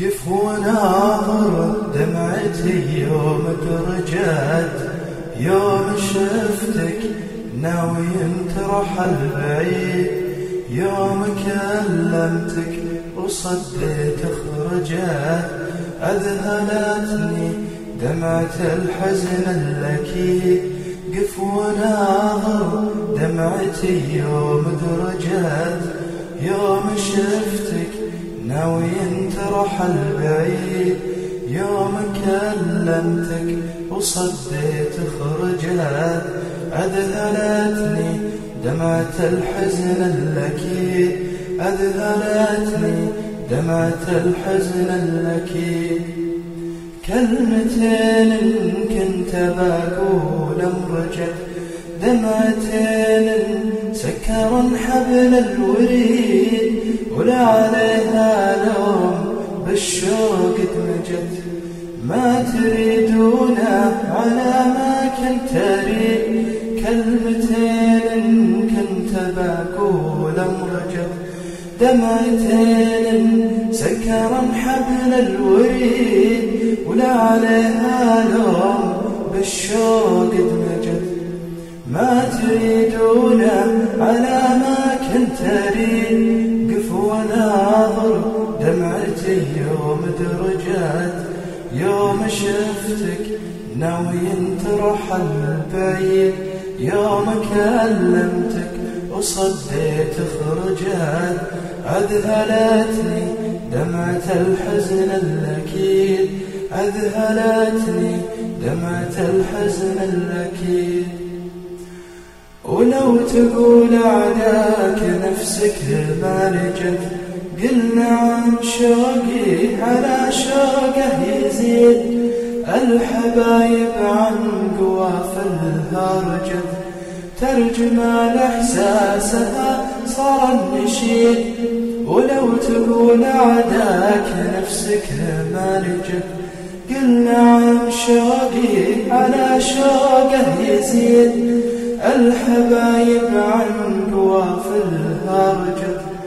قف وناظر دمعتي يوم درجات. يوم شفتك ناوي ترحل بعيد يوم كلمتك وصديت خرجات أذهلتني دمعة الحزن الأكيد. قف وناظر دمعتي يوم درجات. يوم شفتك ناوي ترحل بعيد يوم كلمتك وصديت خرجات أذهلتني. دمعة الحزن الأكيد. أذهلتني. دمعة الحزن الأكيد. كلمتين كنت بقول مرجت دمعتين سكرن حبل الوريد. عليها لوم بالشوق دمجت ما تريدونه على ما كنت أريد. كلمتين كنت بقول مرجت دمعتين سكرا حبل الوريد. ولا عليها لوم بالشوق دمجت ما تريدونه على ما كنت أريد. يوم درجات. يوم شفتك ناوي ترحل بعيد يوم كلمتك وصديت خرجات أذهلتني دمعة الحزن الأكيد. أذهلتني دمعة الحزن الأكيد. ولو تقول عداك نفسك ما لجت قل نعم شوقي على شوقه يزيد الحبايب عن قوافلها رجت ترجمة لإحساسها صار النشيد ولو تقول عداك نفسك ما لجت قل نعم شوقي على شوقه يزيد الحبايب عن قوافلها رجت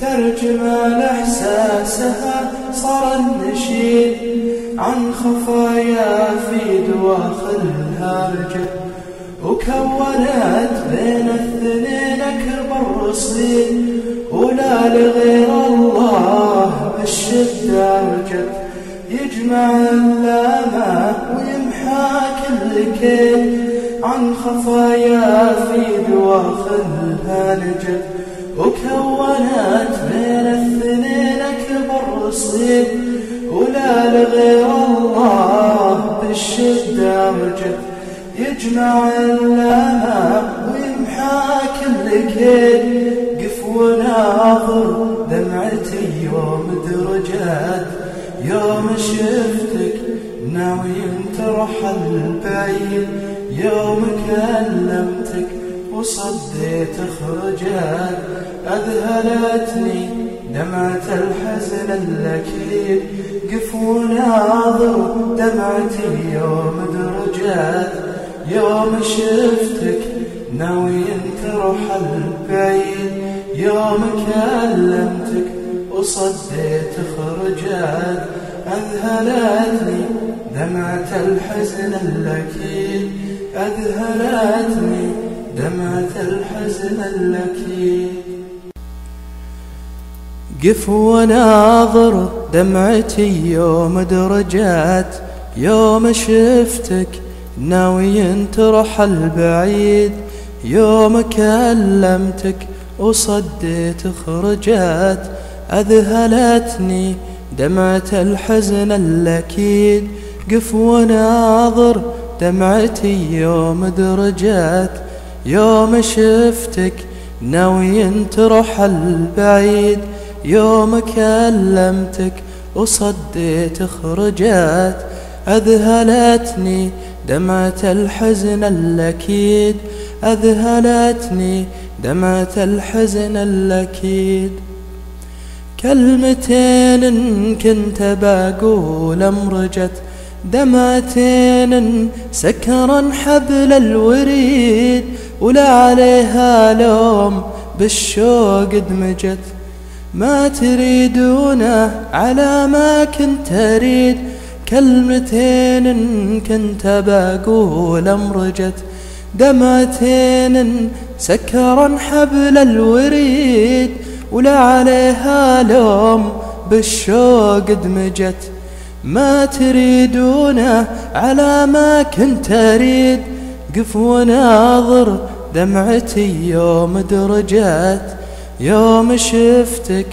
ترجمة لإحساسها صار النشيد عن خفايا في دواخلها رجت وكونت بين الاثنين أكبر رصيد ولا لغير الله بالشدة رجت يجمع اللامة ويمحى كل كيد عن خفايا في دواخلها نجت وكونت بين الاثنين أكبر رصيد ولا لغير الله بالشدة رجت يجمع اللامة ويمحى كل كيد قف وناظر دمعتي يوم درجات. يوم شفتك ناوي ترحل بعيد يوم كلمتك وصديت خرجات أذهلتني دمعة الحزن الأكيد. قف وناظر دمعتي يوم درجات. يوم شفتك ناوي ترحل بعيد يوم كلمتك وصديت خرجات. أذهلتني دمعة الحزن الأكيد. أذهلتني دمعة الحزن الأكيد. قف وناظر دمعتي يوم درجات يوم شفتك ناوي ترحل بعيد يوم كلمتك وصديت خرجات أذهلتني دمعة الحزن الأكيد. قف وناظر دمعتي يوم درجات يوم شفتك ناوي ترحل بعيد يوم كلمتك وصديت خرجات. أذهلتني دمعة الحزن الأكيد. أذهلتني دمعة الحزن الأكيد. كلمتين كنت بقول مرجت دمعتين سكرا حبل الوريد ولا عليها لوم بالشوق دمجت. ما تريدونه على ما كنت أريد. كلمتين كنت بقول أمرجت. دمعتين سكرا حبل الوريد ولا عليها لوم بالشوق دمجت. ما تريدونه على ما كنت أريد. قف وناظر دمعتي يوم درجات. يوم شفتك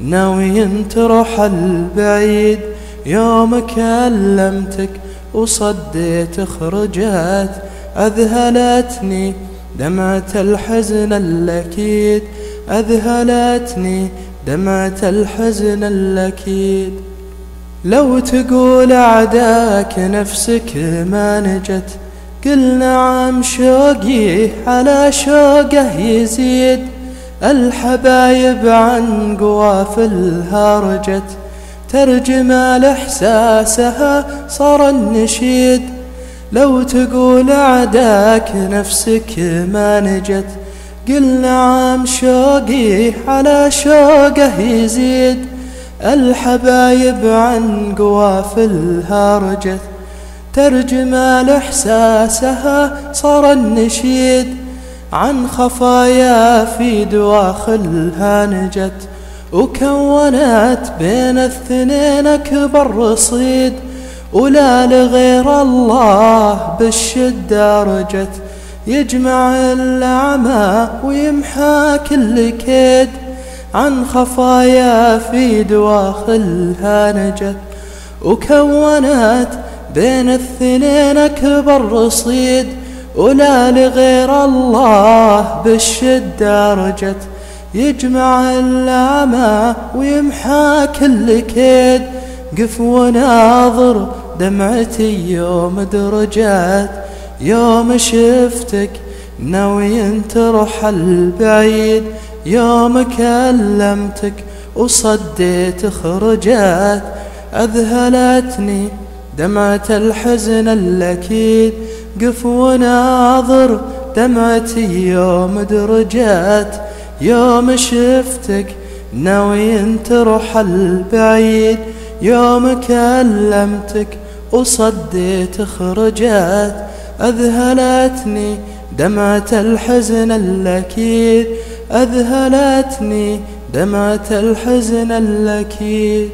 ناوي تروح البعيد. يوم كلمتك وصديت خرجات. أذهلتني دمعة الحزن الأكيد. أذهلتني دمعة الحزن الأكيد. لو تقول عداك نفسك ما نجت قل نعم شوقي على شوقه يزيد. الحبايب عن قوافلها رجت ترجمة لإحساسها صار النشيد. لو تقول عداك نفسك ما نجت قل نعم شوقي على شوقه يزيد. الحبايب عن قوافلها رجت ترجمة لإحساسها صار النشيد. عن خفايا في دواخلها نجت وكونت بين الاثنين أكبر رصيد ولا لغير الله بالشدة رجت يجمع الأعمى ويمحى كل كيد. عن خفايا في دواخلها نجت وكونت بين الاثنين أكبر رصيد ولا لغير الله بالشدة رجت. يجمع الأعمى ويمحى كل كيد قف وناظر دمعتي يوم درجات. يوم شفتك ناوي تروح البعيد يوم كلمتك وصديت خرجات أذهلتني دمعة الحزن الأكيد قف وناظر دمعتي يوم درجات يوم شفتك ناوي تروح البعيد يوم كلمتك وصديت خرجات أذهلتني دمعة الحزن الأكيد أذهلتني دمعة الحزن الأكيد.